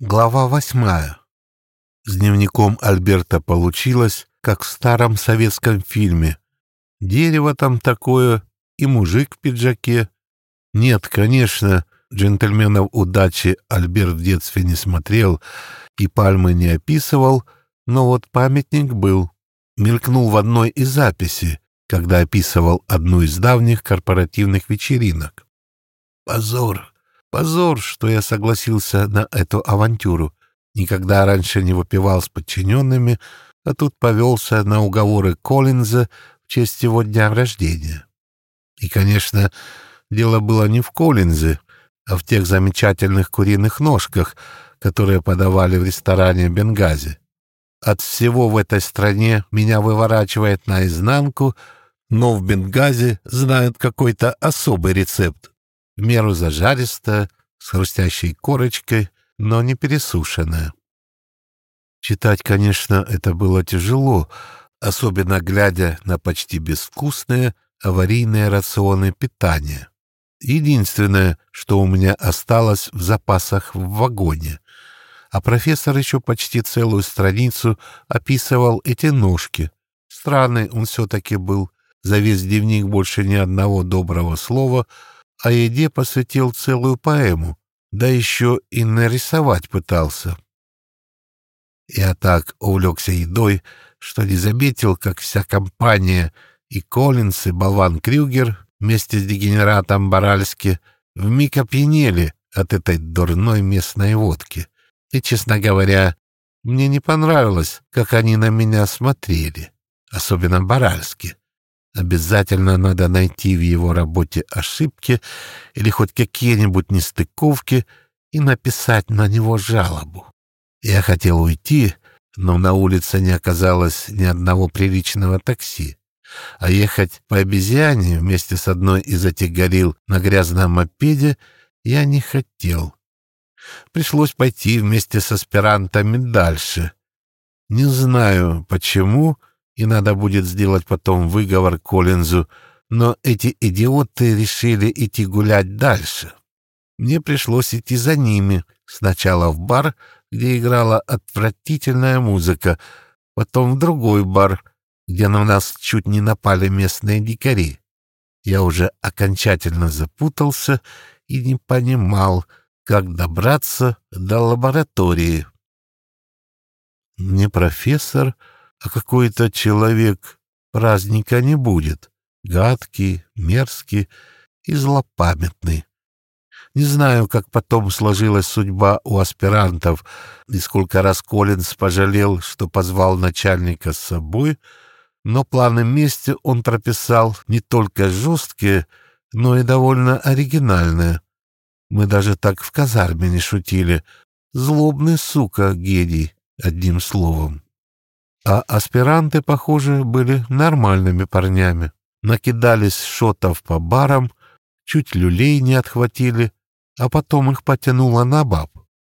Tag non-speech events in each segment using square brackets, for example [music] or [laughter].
Глава восьмая. С дневником Альберта получилось, как в старом советском фильме. Дерево там такое и мужик в пиджаке. Нет, конечно, джентльменов удачи Альберт в детстве не смотрел и пальмы не описывал, но вот памятник был. Мелькнул в одной из записей, когда описывал одну из давних корпоративных вечеринок. Позор! Позор, что я согласился на эту авантюру. Никогда раньше не выпивал с подчиненными, а тут повелся на уговоры Коллинза в честь его дня рождения. И, конечно, дело было не в Коллинзе, а в тех замечательных куриных ножках, которые подавали в ресторане Бенгази. От всего в этой стране меня выворачивает наизнанку, но в Бенгази знают какой-то особый рецепт в меру зажаристая, с хрустящей корочкой, но не пересушенная. Читать, конечно, это было тяжело, особенно глядя на почти безвкусные аварийные рационы питания. Единственное, что у меня осталось в запасах в вагоне. А профессор еще почти целую страницу описывал эти ножки. Странный он все-таки был. За весь дневник больше ни одного доброго слова — о еде посвятил целую поэму, да еще и нарисовать пытался. Я так увлекся едой, что не заметил, как вся компания и Коллинс, и болван Крюгер вместе с дегенератом Баральски вмиг опьянели от этой дурной местной водки. И, честно говоря, мне не понравилось, как они на меня смотрели, особенно Баральски. Обязательно надо найти в его работе ошибки или хоть какие-нибудь нестыковки и написать на него жалобу. Я хотел уйти, но на улице не оказалось ни одного приличного такси. А ехать по обезьяне вместе с одной из этих горил на грязном мопеде я не хотел. Пришлось пойти вместе с аспирантами дальше. Не знаю, почему, и надо будет сделать потом выговор Коллинзу, но эти идиоты решили идти гулять дальше. Мне пришлось идти за ними, сначала в бар, где играла отвратительная музыка, потом в другой бар, где на нас чуть не напали местные дикари. Я уже окончательно запутался и не понимал, как добраться до лаборатории. Мне профессор а какой-то человек праздника не будет. Гадкий, мерзкий и злопамятный. Не знаю, как потом сложилась судьба у аспирантов, и сколько раз Коллинз пожалел, что позвал начальника с собой, но планы мести он прописал не только жесткие, но и довольно оригинальные. Мы даже так в казарме не шутили. Злобный сука, гений, одним словом. А аспиранты, похоже, были нормальными парнями. Накидались шотов по барам, чуть люлей не отхватили, а потом их потянуло на баб.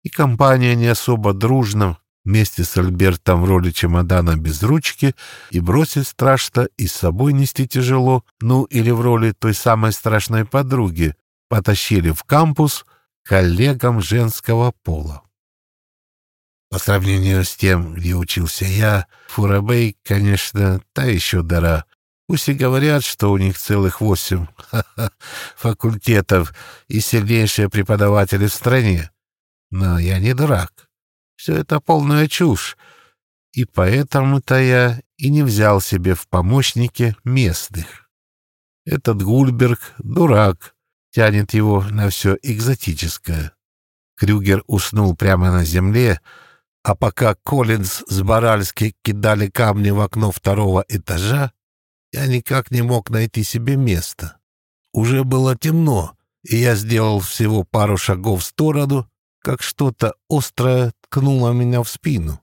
И компания не особо дружно, вместе с Альбертом в роли чемодана без ручки, и бросить страшно, и с собой нести тяжело, ну или в роли той самой страшной подруги, потащили в кампус коллегам женского пола. По сравнению с тем, где учился я, Фурабей, конечно, та еще дара. Пусть и говорят, что у них целых восемь [laughs] факультетов и сильнейшие преподаватели в стране. Но я не дурак. Все это полная чушь. И поэтому-то я и не взял себе в помощники местных. Этот Гульберг — дурак, тянет его на все экзотическое. Крюгер уснул прямо на земле, а пока Коллинз с Баральски кидали камни в окно второго этажа, я никак не мог найти себе места. Уже было темно, и я сделал всего пару шагов в сторону, как что-то острое ткнуло меня в спину.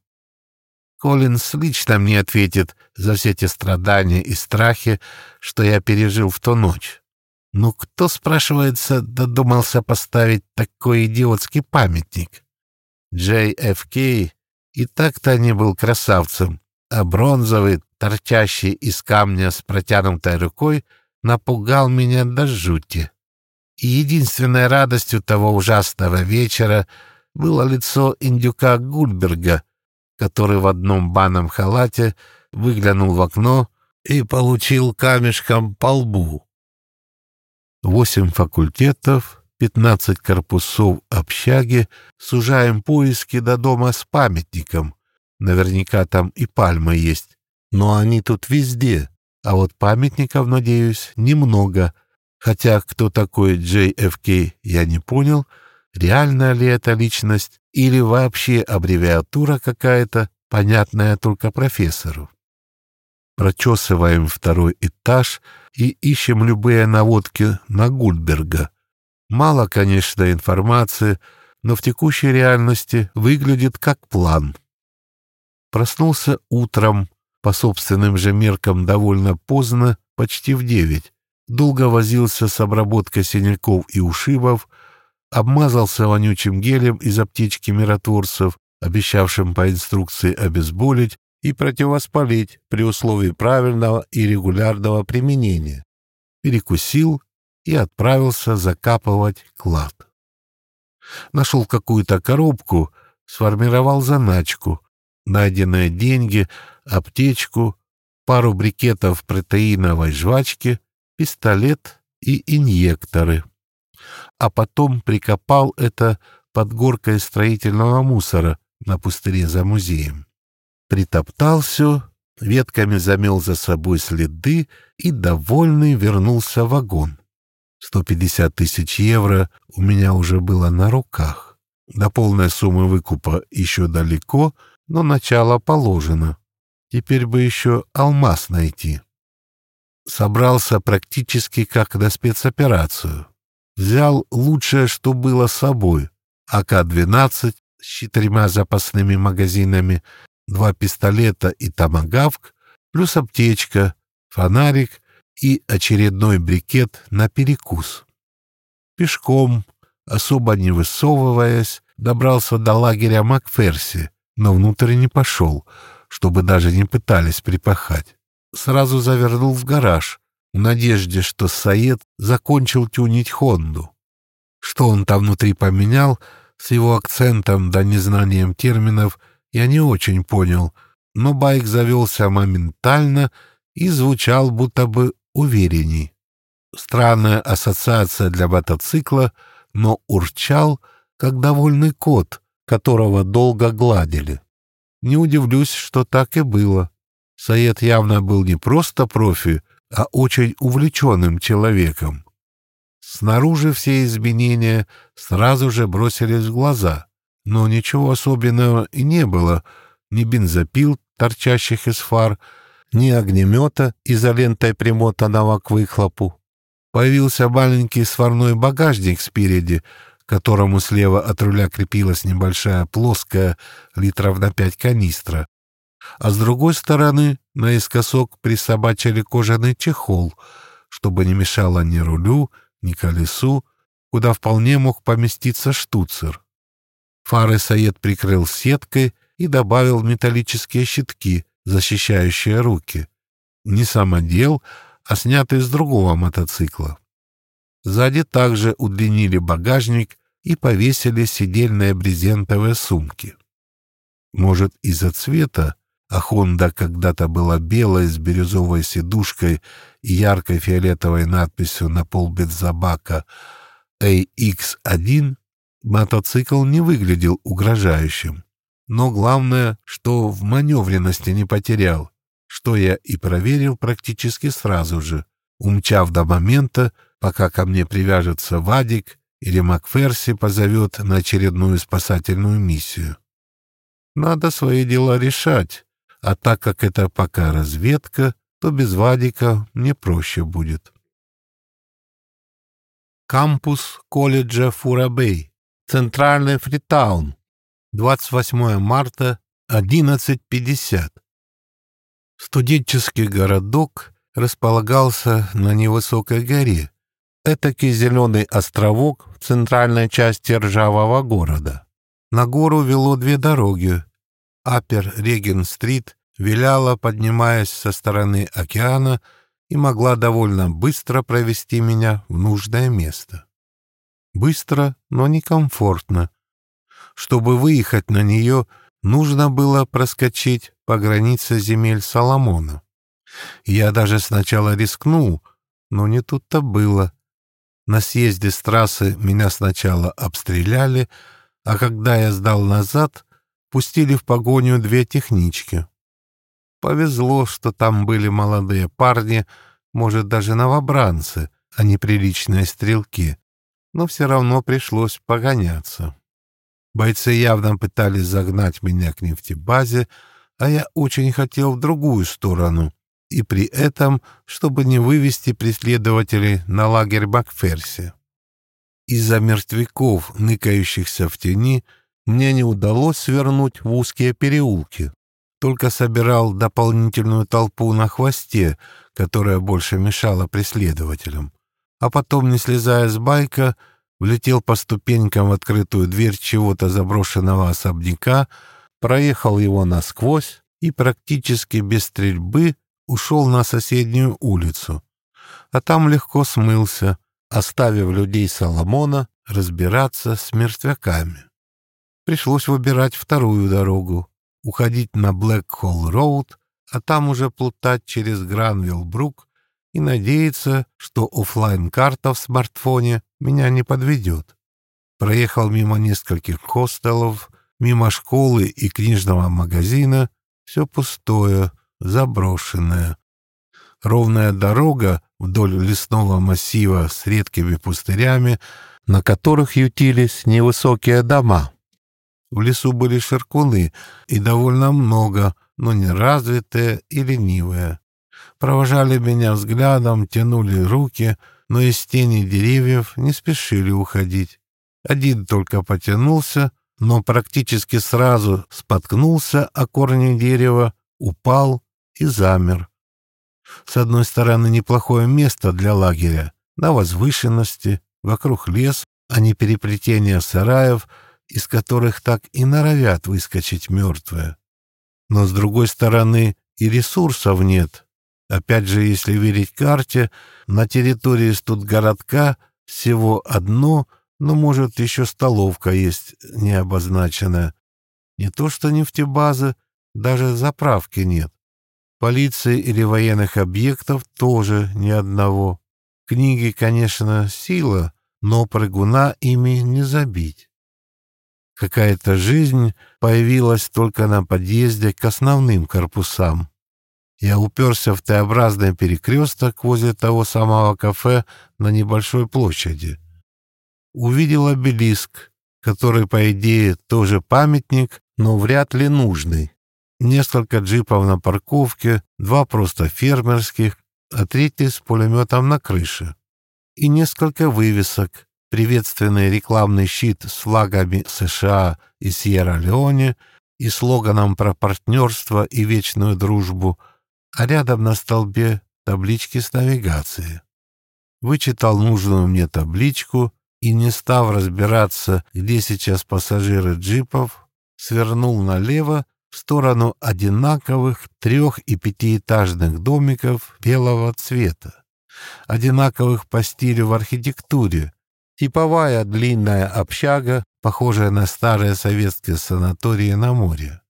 Коллинз лично мне ответит за все те страдания и страхи, что я пережил в ту ночь. Ну кто, спрашивается, додумался поставить такой идиотский памятник? JFK и так-то не был красавцем, а бронзовый, торчащий из камня с протянутой рукой, напугал меня до жути. И единственной радостью того ужасного вечера было лицо индюка Гульберга, который в одном банном халате выглянул в окно и получил камешком по лбу. Восемь факультетов, пятнадцать корпусов общаги, сужаем поиски до дома с памятником. Наверняка там и пальмы есть. Но они тут везде, а вот памятников, надеюсь, немного. Хотя кто такой JFK, я не понял, реальная ли это личность или вообще аббревиатура какая-то, понятная только профессору. Прочесываем второй этаж и ищем любые наводки на Гульберга. Мало, конечно, информации, но в текущей реальности выглядит как план. Проснулся утром, по собственным же меркам довольно поздно, почти в девять. Долго возился с обработкой синяков и ушибов, обмазался вонючим гелем из аптечки миротворцев, обещавшим по инструкции обезболить и противовоспалить при условии правильного и регулярного применения. Перекусил и отправился закапывать клад. Нашел какую-то коробку, сформировал заначку, найденные деньги, аптечку, пару брикетов протеиновой жвачки, пистолет и инъекторы. А потом прикопал это под горкой строительного мусора на пустыре за музеем. Притоптал все, ветками замел за собой следы и, довольный, вернулся в вагон. 150 тысяч евро у меня уже было на руках. До полной суммы выкупа еще далеко, но начало положено. Теперь бы еще алмаз найти. Собрался практически как на спецоперацию. Взял лучшее, что было с собой. АК-12 с четырьмя запасными магазинами, два пистолета и томагавк, плюс аптечка, фонарик и очередной брикет на перекус. Пешком, особо не высовываясь, добрался до лагеря Макферси, но внутрь не пошел, чтобы даже не пытались припахать. Сразу завернул в гараж, в надежде, что Саед закончил тюнить Хонду. Что он там внутри поменял, с его акцентом да незнанием терминов, я не очень понял, но байк завелся моментально и звучал будто бы уверенней. Странная ассоциация для мотоцикла, но урчал, как довольный кот, которого долго гладили. Не удивлюсь, что так и было. Саед явно был не просто профи, а очень увлеченным человеком. Снаружи все изменения сразу же бросились в глаза, но ничего особенного и не было, ни бензопил, торчащих из фар, ни огнемета, изолентой примотанного к выхлопу. Появился маленький сварной багажник спереди, которому слева от руля крепилась небольшая плоская литров на пять канистра, а с другой стороны наискосок присобачили кожаный чехол, чтобы не мешало ни рулю, ни колесу, куда вполне мог поместиться штуцер. Фары Саед прикрыл сеткой и добавил металлические щитки, защищающие руки. Не самодел, а снятый с другого мотоцикла. Сзади также удлинили багажник и повесили сидельные брезентовые сумки. Может, из-за цвета, а Хонда когда-то была белой с бирюзовой сидушкой и яркой фиолетовой надписью на полбензобака AX1, мотоцикл не выглядел угрожающим. Но главное, что в маневренности не потерял, что я и проверил практически сразу же, умчав до момента, пока ко мне привяжется Вадик или Макферси позовет на очередную спасательную миссию. Надо свои дела решать, а так как это пока разведка, то без Вадика мне проще будет. Кампус колледжа Фурабей, Центральный Фритаун, 28 марта, 11.50. Студенческий городок располагался на невысокой горе, этакий зеленый островок в центральной части ржавого города. На гору вело две дороги. Апер Реген-стрит виляла, поднимаясь со стороны океана, и могла довольно быстро провести меня в нужное место. Быстро, но некомфортно. Чтобы выехать на нее, нужно было проскочить по границе земель Соломона. Я даже сначала рискнул, но не тут-то было. На съезде с трассы меня сначала обстреляли, а когда я сдал назад, пустили в погоню две технички. Повезло, что там были молодые парни, может, даже новобранцы, а не приличные стрелки, но все равно пришлось погоняться. Бойцы явно пытались загнать меня к нефтебазе, а я очень хотел в другую сторону, и при этом, чтобы не вывести преследователей на лагерь Бакферси. Из-за мертвяков, ныкающихся в тени, мне не удалось свернуть в узкие переулки. Только собирал дополнительную толпу на хвосте, которая больше мешала преследователям. А потом, не слезая с байка, влетел по ступенькам в открытую дверь чего-то заброшенного особняка, проехал его насквозь и практически без стрельбы ушел на соседнюю улицу, а там легко смылся, оставив людей Соломона разбираться с мертвяками. Пришлось выбирать вторую дорогу, уходить на Блэк-Холл-Роуд, а там уже плутать через Гранвилл-Брук и надеяться, что офлайн карта в смартфоне меня не подведет. Проехал мимо нескольких хостелов, мимо школы и книжного магазина, все пустое, заброшенная. Ровная дорога вдоль лесного массива с редкими пустырями, на которых ютились невысокие дома. В лесу были ширкуны, и довольно много, но неразвитые и ленивые. Провожали меня взглядом, тянули руки, но из тени деревьев не спешили уходить. Один только потянулся, но практически сразу споткнулся о корне дерева, упал и замер. С одной стороны, неплохое место для лагеря, на возвышенности, вокруг лес, а не переплетение сараев, из которых так и норовят выскочить мертвые. Но с другой стороны, и ресурсов нет. Опять же, если верить карте, на территории студгородка всего одно, но, может, еще столовка есть не обозначенная. Не то что нефтебазы, даже заправки нет. Полиции или военных объектов тоже ни одного. Книги, конечно, сила, но прыгуна ими не забить. Какая-то жизнь появилась только на подъезде к основным корпусам. Я уперся в Т-образный перекресток возле того самого кафе на небольшой площади. Увидел обелиск, который, по идее, тоже памятник, но вряд ли нужный несколько джипов на парковке, два просто фермерских, а третий с пулеметом на крыше. И несколько вывесок, приветственный рекламный щит с флагами США и Сьерра-Леоне и слоганом про партнерство и вечную дружбу, а рядом на столбе таблички с навигацией. Вычитал нужную мне табличку и, не став разбираться, где сейчас пассажиры джипов, свернул налево в сторону одинаковых трех- и пятиэтажных домиков белого цвета, одинаковых по стилю в архитектуре, типовая длинная общага, похожая на старые советские санатории на море.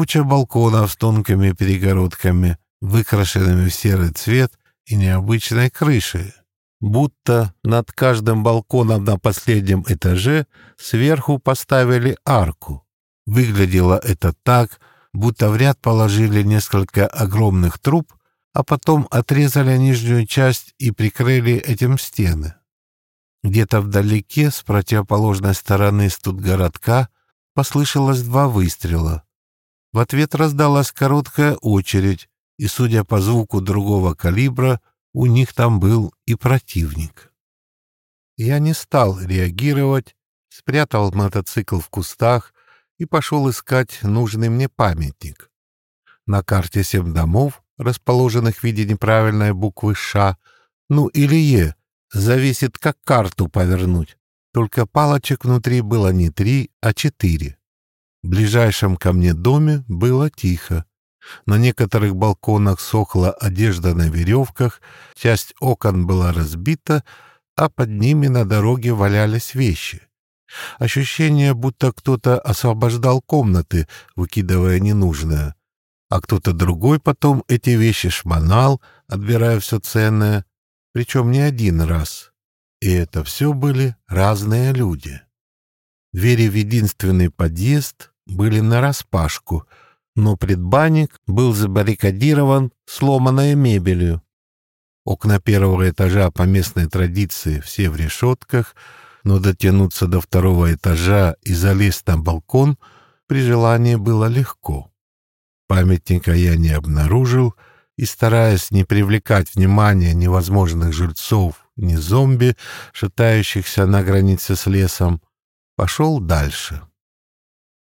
Куча балконов с тонкими перегородками, выкрашенными в серый цвет и необычной крышей. Будто над каждым балконом на последнем этаже сверху поставили арку. Выглядело это так, будто в ряд положили несколько огромных труб, а потом отрезали нижнюю часть и прикрыли этим стены. Где-то вдалеке, с противоположной стороны студгородка, послышалось два выстрела. В ответ раздалась короткая очередь, и, судя по звуку другого калибра, у них там был и противник. Я не стал реагировать, спрятал мотоцикл в кустах, и пошел искать нужный мне памятник. На карте семь домов, расположенных в виде неправильной буквы «Ш», ну или «Е», зависит, как карту повернуть. Только палочек внутри было не три, а четыре. В ближайшем ко мне доме было тихо. На некоторых балконах сохла одежда на веревках, часть окон была разбита, а под ними на дороге валялись вещи. Ощущение, будто кто-то освобождал комнаты, выкидывая ненужное, а кто-то другой потом эти вещи шмонал, отбирая все ценное, причем не один раз. И это все были разные люди. Двери в единственный подъезд были нараспашку, но предбанник был забаррикадирован сломанной мебелью. Окна первого этажа по местной традиции все в решетках, но дотянуться до второго этажа и залезть на балкон при желании было легко. Памятника я не обнаружил, и, стараясь не привлекать внимания невозможных жильцов, ни зомби, шатающихся на границе с лесом, пошел дальше.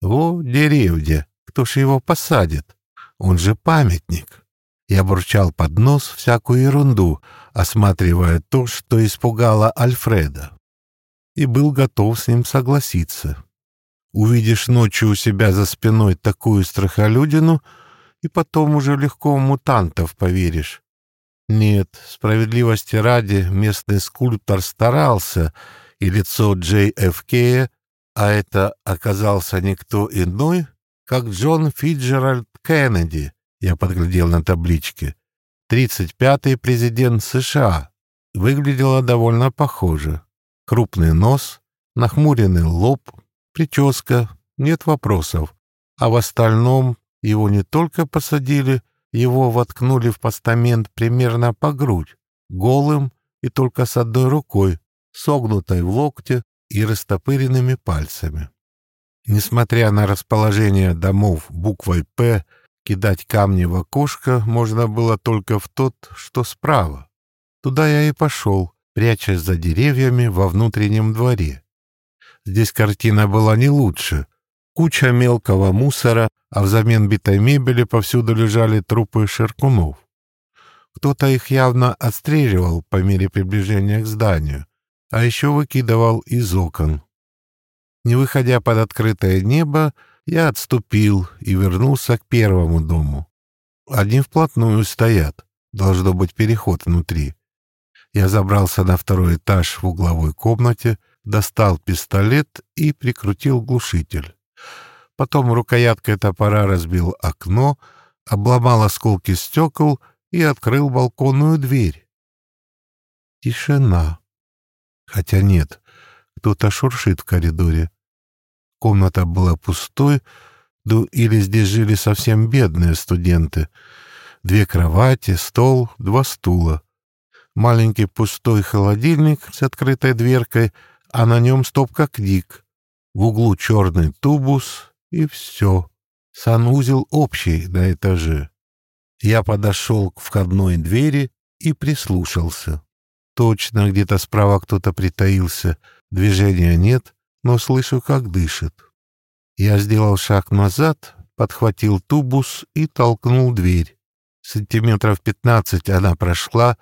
Во, деревья, кто ж его посадит? Он же памятник. Я бурчал под нос всякую ерунду, осматривая то, что испугало Альфреда. И был готов с ним согласиться. Увидишь ночью у себя за спиной такую страхолюдину, и потом уже легко мутантов поверишь. Нет, справедливости ради, местный скульптор старался, и лицо Джей Ф. Кея, а это оказался никто иной, как Джон Фиджеральд Кеннеди, я подглядел на табличке. 35-й президент США. Выглядело довольно похоже. Крупный нос, нахмуренный лоб, прическа, нет вопросов. А в остальном его не только посадили, его воткнули в постамент примерно по грудь, голым и только с одной рукой, согнутой в локте и растопыренными пальцами. Несмотря на расположение домов буквой «П», Кидать камни в окошко можно было только в тот, что справа. Туда я и пошел, прячась за деревьями во внутреннем дворе. Здесь картина была не лучше. Куча мелкого мусора, а взамен битой мебели повсюду лежали трупы ширкунов. Кто-то их явно отстреливал по мере приближения к зданию, а еще выкидывал из окон. Не выходя под открытое небо, я отступил и вернулся к первому дому. Они вплотную стоят. Должно быть переход внутри. Я забрался на второй этаж в угловой комнате, достал пистолет и прикрутил глушитель. Потом рукояткой топора разбил окно, обломал осколки стекол и открыл балконную дверь. Тишина. Хотя нет, кто-то шуршит в коридоре. Комната была пустой, ну или здесь жили совсем бедные студенты. Две кровати, стол, два стула. Маленький пустой холодильник с открытой дверкой, а на нем стопка книг. В углу черный тубус и все. Санузел общий на этаже. Я подошел к входной двери и прислушался. Точно где-то справа кто-то притаился. Движения нет, но слышу, как дышит. Я сделал шаг назад, подхватил тубус и толкнул дверь. Сантиметров пятнадцать она прошла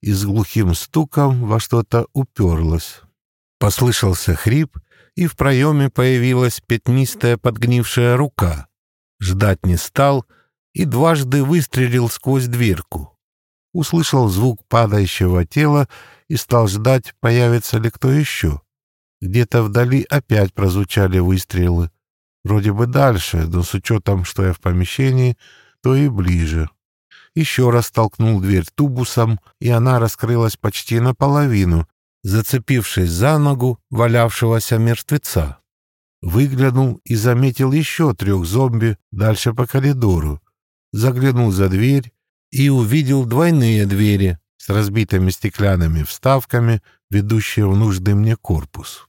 и с глухим стуком во что-то уперлась. Послышался хрип, и в проеме появилась пятнистая подгнившая рука. Ждать не стал и дважды выстрелил сквозь дверку. Услышал звук падающего тела и стал ждать, появится ли кто еще. Где-то вдали опять прозвучали выстрелы. Вроде бы дальше, но с учетом, что я в помещении, то и ближе. Еще раз толкнул дверь тубусом, и она раскрылась почти наполовину, зацепившись за ногу валявшегося мертвеца. Выглянул и заметил еще трех зомби дальше по коридору. Заглянул за дверь и увидел двойные двери с разбитыми стеклянными вставками, ведущие в нужный мне корпус.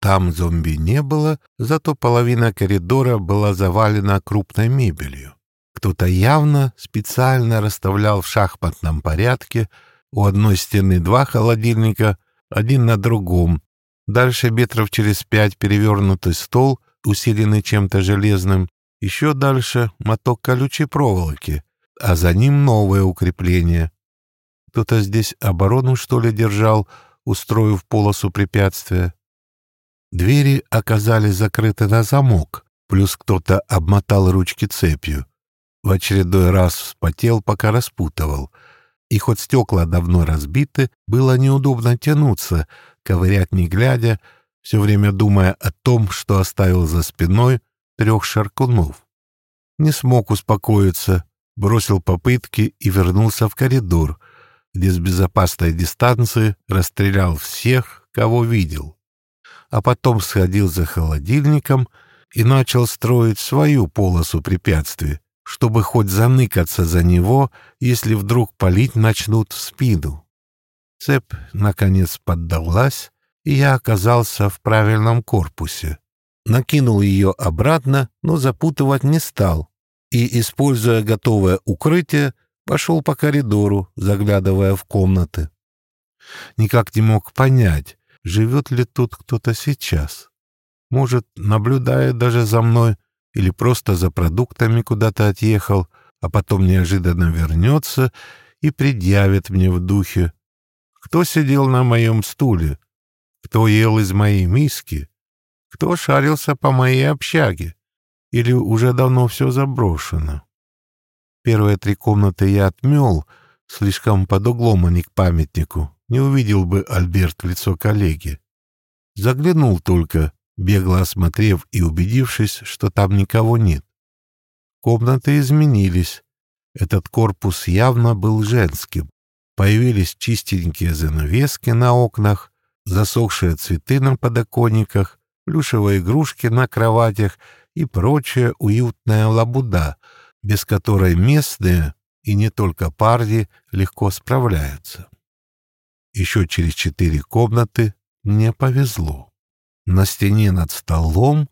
Там зомби не было, зато половина коридора была завалена крупной мебелью. Кто-то явно специально расставлял в шахматном порядке у одной стены два холодильника, один на другом. Дальше метров через пять перевернутый стол, усиленный чем-то железным. Еще дальше моток колючей проволоки, а за ним новое укрепление. Кто-то здесь оборону, что ли, держал, устроив полосу препятствия. Двери оказались закрыты на замок, плюс кто-то обмотал ручки цепью. В очередной раз вспотел, пока распутывал. И хоть стекла давно разбиты, было неудобно тянуться, ковырять не глядя, все время думая о том, что оставил за спиной трех шаркунов. Не смог успокоиться, бросил попытки и вернулся в коридор, где с безопасной дистанции расстрелял всех, кого видел. А потом сходил за холодильником и начал строить свою полосу препятствий, чтобы хоть заныкаться за него, если вдруг палить начнут в спину. Цепь, наконец, поддалась, и я оказался в правильном корпусе. Накинул ее обратно, но запутывать не стал, и, используя готовое укрытие, пошел по коридору, заглядывая в комнаты. Никак не мог понять, живет ли тут кто-то сейчас. Может, наблюдает даже за мной или просто за продуктами куда-то отъехал, а потом неожиданно вернется и предъявит мне в духе. Кто сидел на моем стуле? Кто ел из моей миски? Кто шарился по моей общаге? Или уже давно все заброшено? Первые три комнаты я отмел, слишком под углом, а не к памятнику. Не увидел бы Альберт в лицо коллеги. Заглянул только, бегло осмотрев и убедившись, что там никого нет. Комнаты изменились. Этот корпус явно был женским. Появились чистенькие занавески на окнах, засохшие цветы на подоконниках, плюшевые игрушки на кроватях и прочая уютная лабуда, без которой местные, и не только парни, легко справляются. Еще через четыре комнаты мне повезло. На стене над столом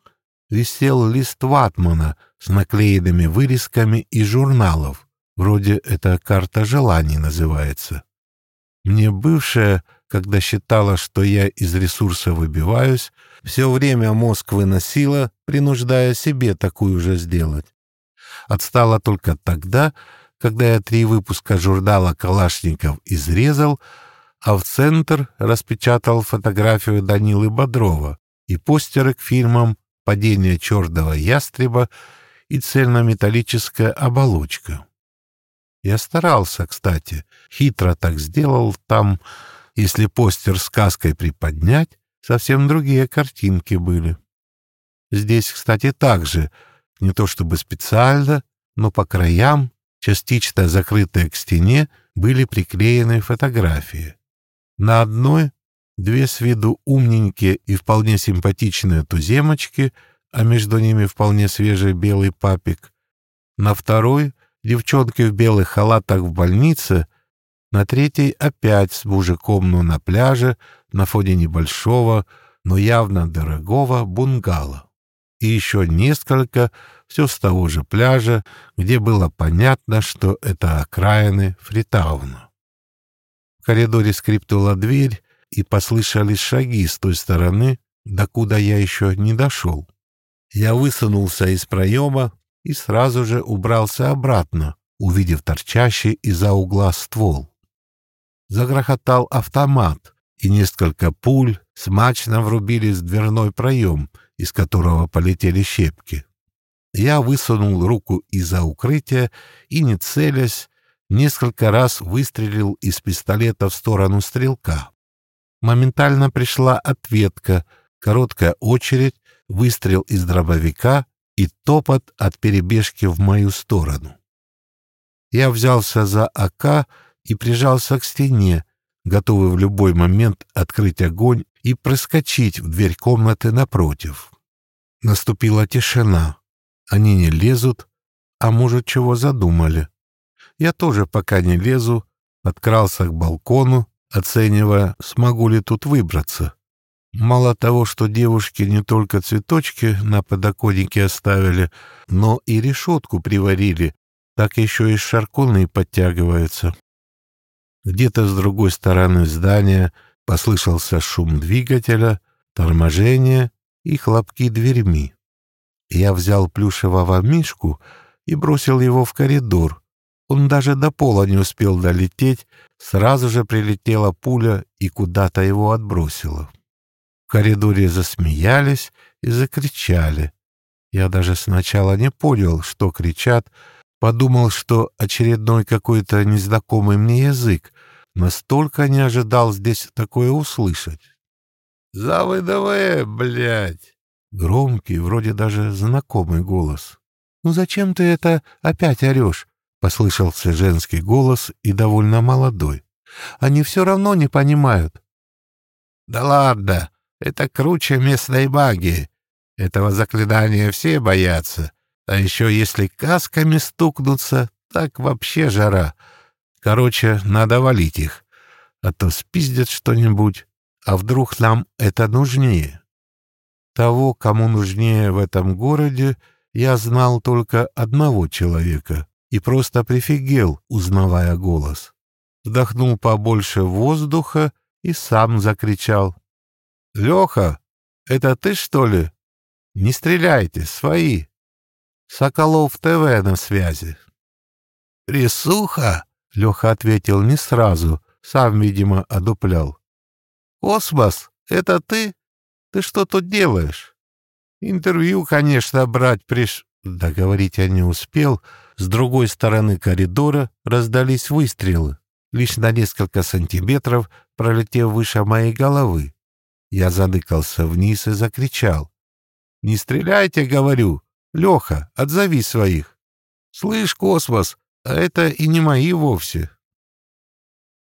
висел лист ватмана с наклеенными вырезками из журналов. Вроде это карта желаний называется. Мне бывшая, когда считала, что я из ресурса выбиваюсь, все время мозг выносила, принуждая себе такую же сделать. Отстала только тогда, когда я три выпуска журнала «Калашников» изрезал, а в центр распечатал фотографию Данилы Бодрова и постеры к фильмам «Падение черного ястреба» и цельнометаллическая оболочка. Я старался, кстати, хитро так сделал там, если постер с сказкой приподнять, совсем другие картинки были. Здесь, кстати, также, не то чтобы специально, но по краям, частично закрытые к стене, были приклеены фотографии. На одной две с виду умненькие и вполне симпатичные туземочки, а между ними вполне свежий белый папик. На второй — девчонки в белых халатах в больнице, на третьей опять с мужиком, но на пляже, на фоне небольшого, но явно дорогого бунгало. И еще несколько, все с того же пляжа, где было понятно, что это окраины Фритауна. В коридоре скрипнула дверь, и послышались шаги с той стороны, докуда я еще не дошел. Я высунулся из проема и сразу же убрался обратно, увидев торчащий из-за угла ствол. Загрохотал автомат, и несколько пуль смачно врубились в дверной проем, из которого полетели щепки. Я высунул руку из-за укрытия и, не целясь, несколько раз выстрелил из пистолета в сторону стрелка. Моментально пришла ответка, короткая очередь, выстрел из дробовика и топот от перебежки в мою сторону. Я взялся за АК и прижался к стене, готовый в любой момент открыть огонь и проскочить в дверь комнаты напротив. Наступила тишина. Они не лезут, а может, чего задумали. Я тоже пока не лезу, подкрался к балкону, оценивая, смогу ли тут выбраться. Мало того, что девушки не только цветочки на подоконнике оставили, но и решетку приварили, так еще и шаркуны подтягиваются. Где-то с другой стороны здания послышался шум двигателя, торможение и хлопки дверьми. Я взял плюшевого мишку и бросил его в коридор. Он даже до пола не успел долететь, Сразу же прилетела пуля и куда-то его отбросила. В коридоре засмеялись и закричали. Я даже сначала не понял, что кричат, подумал, что очередной какой-то незнакомый мне язык, настолько не ожидал здесь такое услышать. За ВДВ, блядь!» Громкий, вроде даже знакомый голос. «Ну зачем ты это опять орешь?» — послышался женский голос и довольно молодой. «Они все равно не понимают». «Да ладно, это круче местной магии. Этого заклинания все боятся. А еще если касками стукнутся, так вообще жара. Короче, надо валить их. А то спиздят что-нибудь. А вдруг нам это нужнее?» Того, кому нужнее в этом городе, я знал только одного человека и просто прифигел, узнавая голос. Вдохнул побольше воздуха и сам закричал. «Леха, это ты, что ли? Не стреляйте, свои!» «Соколов ТВ на связи». «Рисуха?» — Леха ответил не сразу, сам, видимо, одуплял. «Космос, это ты? Ты что тут делаешь?» Интервью, конечно, брать приш... Договорить я не успел. С другой стороны коридора раздались выстрелы, лишь на несколько сантиметров пролетев выше моей головы. Я заныкался вниз и закричал. «Не стреляйте, говорю! Леха, отзови своих!» «Слышь, космос, а это и не мои вовсе!»